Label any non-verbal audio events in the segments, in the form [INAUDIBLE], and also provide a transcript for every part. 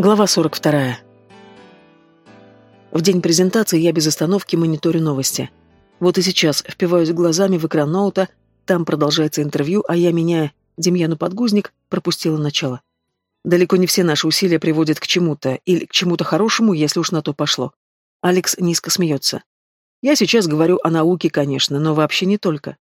Глава 42. В день презентации я без остановки мониторю новости. Вот и сейчас впиваюсь глазами в экран ноута, там продолжается интервью, а я, меняя Демьяну подгузник, пропустила начало. Далеко не все наши усилия приводят к чему-то, или к чему-то хорошему, если уж на то пошло. Алекс низко смеется. Я сейчас говорю о науке, конечно, но вообще не только.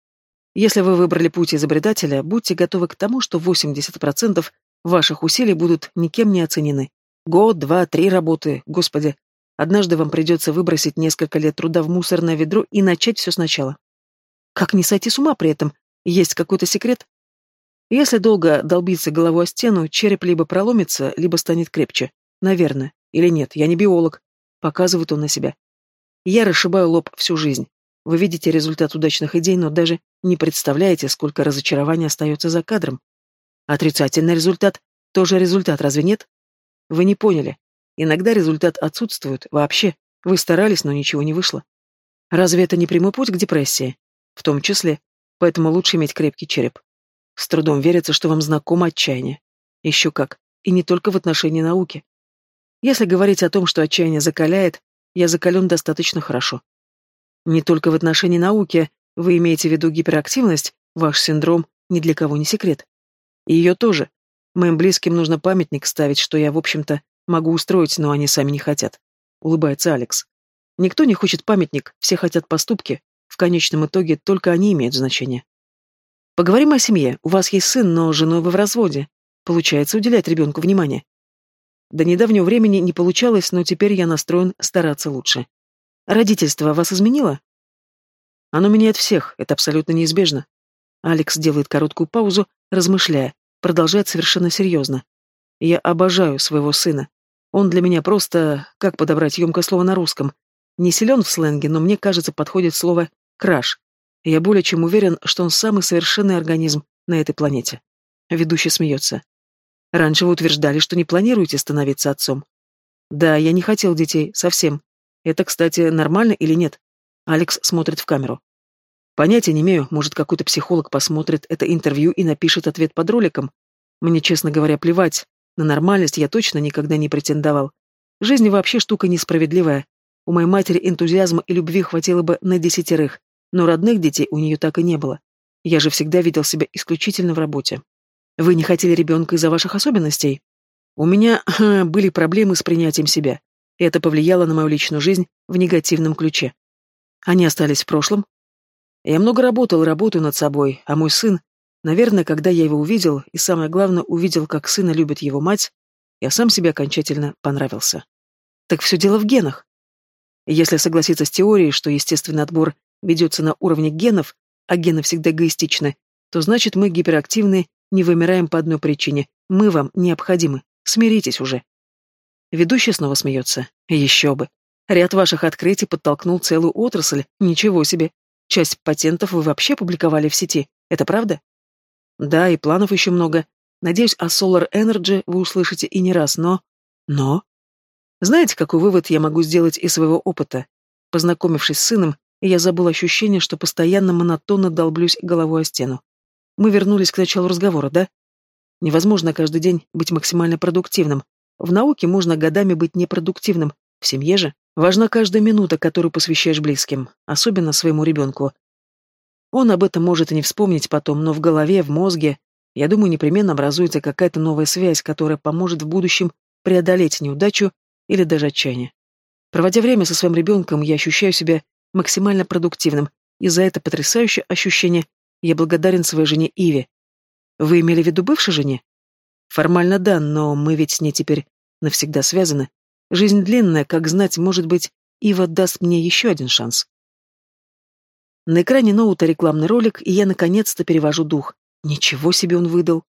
Если вы выбрали путь изобретателя, будьте готовы к тому, что 80% ваших усилий будут никем не оценены. Год, два, три работы, господи. Однажды вам придется выбросить несколько лет труда в мусорное ведро и начать все сначала. Как не сойти с ума при этом? Есть какой-то секрет? Если долго долбиться головой о стену, череп либо проломится, либо станет крепче. Наверное. Или нет, я не биолог. Показывает он на себя. Я расшибаю лоб всю жизнь. Вы видите результат удачных идей, но даже не представляете, сколько разочарований остается за кадром. Отрицательный результат – тоже результат, разве нет? Вы не поняли. Иногда результат отсутствует вообще. Вы старались, но ничего не вышло. Разве это не прямой путь к депрессии? В том числе. Поэтому лучше иметь крепкий череп. С трудом верится, что вам знакомо отчаяние. Еще как. И не только в отношении науки. Если говорить о том, что отчаяние закаляет, я закален достаточно хорошо. Не только в отношении науки, вы имеете в виду гиперактивность, ваш синдром ни для кого не секрет. И ее тоже. Моим близким нужно памятник ставить, что я, в общем-то, могу устроить, но они сами не хотят. Улыбается Алекс. Никто не хочет памятник, все хотят поступки. В конечном итоге только они имеют значение. Поговорим о семье. У вас есть сын, но с женой вы в разводе. Получается уделять ребенку внимание. До недавнего времени не получалось, но теперь я настроен стараться лучше. Родительство вас изменило? Оно меняет всех, это абсолютно неизбежно. Алекс делает короткую паузу, размышляя, продолжает совершенно серьезно. Я обожаю своего сына. Он для меня просто, как подобрать емкое слово на русском, не силен в сленге, но мне кажется, подходит слово «краш». Я более чем уверен, что он самый совершенный организм на этой планете. Ведущий смеется. Раньше вы утверждали, что не планируете становиться отцом. Да, я не хотел детей, совсем. Это, кстати, нормально или нет? Алекс смотрит в камеру. Понятия не имею, может, какой-то психолог посмотрит это интервью и напишет ответ под роликом. Мне, честно говоря, плевать. На нормальность я точно никогда не претендовал. Жизнь вообще штука несправедливая. У моей матери энтузиазма и любви хватило бы на десятерых, но родных детей у нее так и не было. Я же всегда видел себя исключительно в работе. Вы не хотели ребенка из-за ваших особенностей? У меня [CLEARS THROAT] были проблемы с принятием себя, и это повлияло на мою личную жизнь в негативном ключе. Они остались в прошлом, я много работал работаю над собой, а мой сын, наверное, когда я его увидел, и самое главное, увидел, как сына любит его мать, я сам себе окончательно понравился. Так все дело в генах. Если согласиться с теорией, что естественный отбор ведется на уровне генов, а гены всегда эгоистичны, то значит мы гиперактивны, не вымираем по одной причине. Мы вам необходимы. Смиритесь уже. Ведущий снова смеется. Еще бы. Ряд ваших открытий подтолкнул целую отрасль. Ничего себе. Часть патентов вы вообще публиковали в сети, это правда? Да, и планов еще много. Надеюсь, о Solar Energy вы услышите и не раз, но... Но? Знаете, какой вывод я могу сделать из своего опыта? Познакомившись с сыном, я забыл ощущение, что постоянно монотонно долблюсь головой о стену. Мы вернулись к началу разговора, да? Невозможно каждый день быть максимально продуктивным. В науке можно годами быть непродуктивным, в семье же Важна каждая минута, которую посвящаешь близким, особенно своему ребенку. Он об этом может и не вспомнить потом, но в голове, в мозге, я думаю, непременно образуется какая-то новая связь, которая поможет в будущем преодолеть неудачу или даже отчаяние. Проводя время со своим ребенком, я ощущаю себя максимально продуктивным, и за это потрясающее ощущение я благодарен своей жене Иве. Вы имели в виду бывшей жене? Формально да, но мы ведь с ней теперь навсегда связаны. Жизнь длинная, как знать, может быть, Ива даст мне еще один шанс. На экране ноута рекламный ролик, и я наконец-то перевожу дух. Ничего себе он выдал.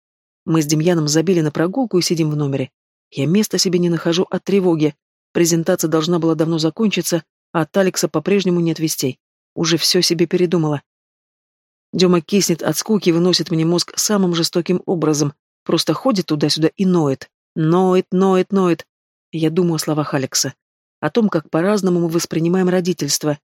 Мы с Демьяном забили на прогулку и сидим в номере. Я места себе не нахожу от тревоги. Презентация должна была давно закончиться, а от Алекса по-прежнему нет вестей. Уже все себе передумала. Дема киснет от скуки и выносит мне мозг самым жестоким образом. Просто ходит туда-сюда и ноет. Ноет, ноет, ноет. Я думаю о словах Алекса, о том, как по-разному мы воспринимаем родительство.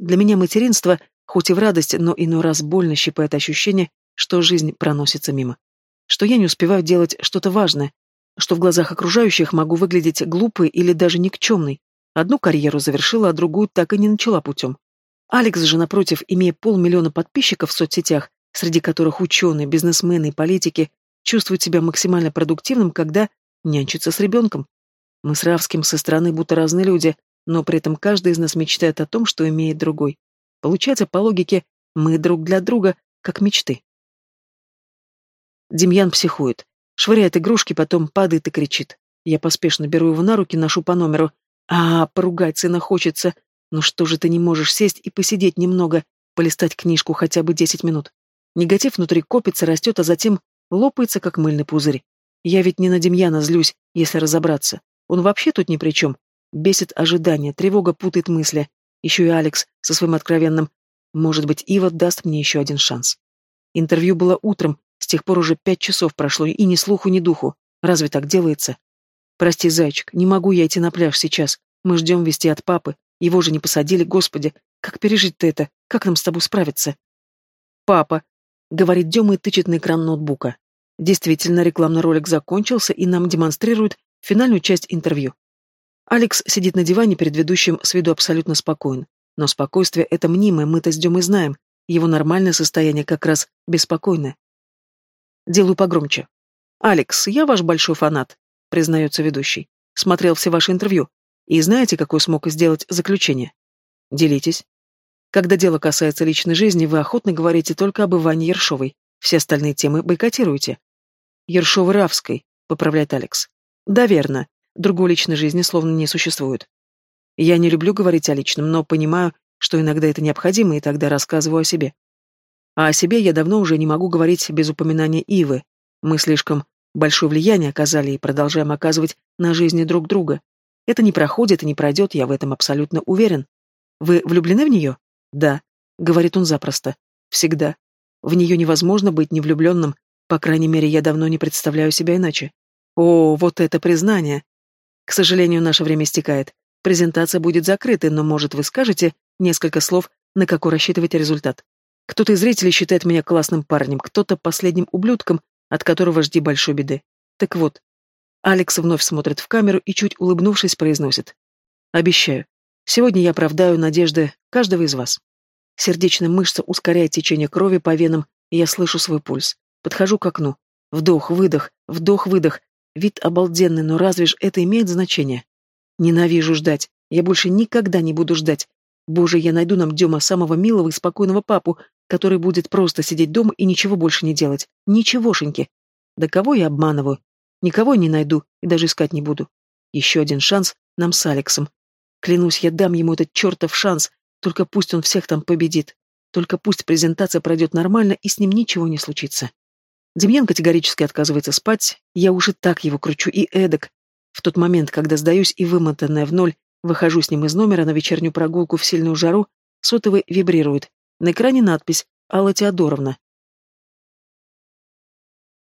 Для меня материнство, хоть и в радость, но иной раз больно щипает ощущение, что жизнь проносится мимо. Что я не успеваю делать что-то важное. что в глазах окружающих могу выглядеть глупой или даже никчемной. Одну карьеру завершила, а другую так и не начала путем. Алекс же, напротив, имея полмиллиона подписчиков в соцсетях, среди которых ученые, бизнесмены и политики, чувствует себя максимально продуктивным, когда нянчится с ребенком. Мы с Равским со стороны будто разные люди, но при этом каждый из нас мечтает о том, что имеет другой. Получается, по логике, мы друг для друга, как мечты. Демьян психует. Швыряет игрушки, потом падает и кричит. Я поспешно беру его на руки, ношу по номеру. А, поругать сына хочется. Ну что же ты не можешь сесть и посидеть немного, полистать книжку хотя бы десять минут? Негатив внутри копится, растет, а затем лопается, как мыльный пузырь. Я ведь не на Демьяна злюсь, если разобраться. Он вообще тут ни при чем. Бесит ожидание, тревога путает мысли. Еще и Алекс со своим откровенным «Может быть, Ива даст мне еще один шанс». Интервью было утром, с тех пор уже пять часов прошло, и ни слуху, ни духу. Разве так делается? Прости, зайчик, не могу я идти на пляж сейчас. Мы ждем вести от папы. Его же не посадили, господи. Как пережить-то это? Как нам с тобой справиться? Папа, говорит Дема и тычет на экран ноутбука. Действительно, рекламный ролик закончился, и нам демонстрируют финальную часть интервью. Алекс сидит на диване перед ведущим с виду абсолютно спокоен. Но спокойствие — это мнимое, мы-то с Демой знаем. Его нормальное состояние как раз беспокойное. Делаю погромче. «Алекс, я ваш большой фанат», — признается ведущий. «Смотрел все ваши интервью. И знаете, какое смог сделать заключение? Делитесь. Когда дело касается личной жизни, вы охотно говорите только об Иване Ершовой. Все остальные темы бойкотируете. Ершовой-Равской, поправляет Алекс. Да, верно. Другой личной жизни словно не существует. Я не люблю говорить о личном, но понимаю, что иногда это необходимо, и тогда рассказываю о себе. А о себе я давно уже не могу говорить без упоминания Ивы. Мы слишком большое влияние оказали и продолжаем оказывать на жизни друг друга. Это не проходит и не пройдет, я в этом абсолютно уверен. Вы влюблены в нее? Да, говорит он запросто. Всегда. В нее невозможно быть невлюбленным, по крайней мере, я давно не представляю себя иначе. О, вот это признание. К сожалению, наше время истекает. Презентация будет закрытой, но, может, вы скажете несколько слов, на какой рассчитываете результат? Кто-то из зрителей считает меня классным парнем, кто-то последним ублюдком, от которого жди большой беды. Так вот, Алекс вновь смотрит в камеру и, чуть улыбнувшись, произносит. «Обещаю, сегодня я оправдаю надежды каждого из вас». Сердечная мышца ускоряет течение крови по венам, и я слышу свой пульс. Подхожу к окну. Вдох, выдох, вдох, выдох. Вид обалденный, но разве ж это имеет значение? Ненавижу ждать. Я больше никогда не буду ждать. Боже, я найду нам Дема самого милого и спокойного папу, который будет просто сидеть дома и ничего больше не делать. Ничегошеньки. Да кого я обманываю? Никого не найду и даже искать не буду. Еще один шанс нам с Алексом. Клянусь, я дам ему этот чертов шанс, только пусть он всех там победит. Только пусть презентация пройдет нормально и с ним ничего не случится. Демьян категорически отказывается спать, я уже так его кручу и эдак. В тот момент, когда сдаюсь и вымотанная в ноль, выхожу с ним из номера на вечернюю прогулку в сильную жару, сотовый вибрирует. На экране надпись «Алла Теодоровна».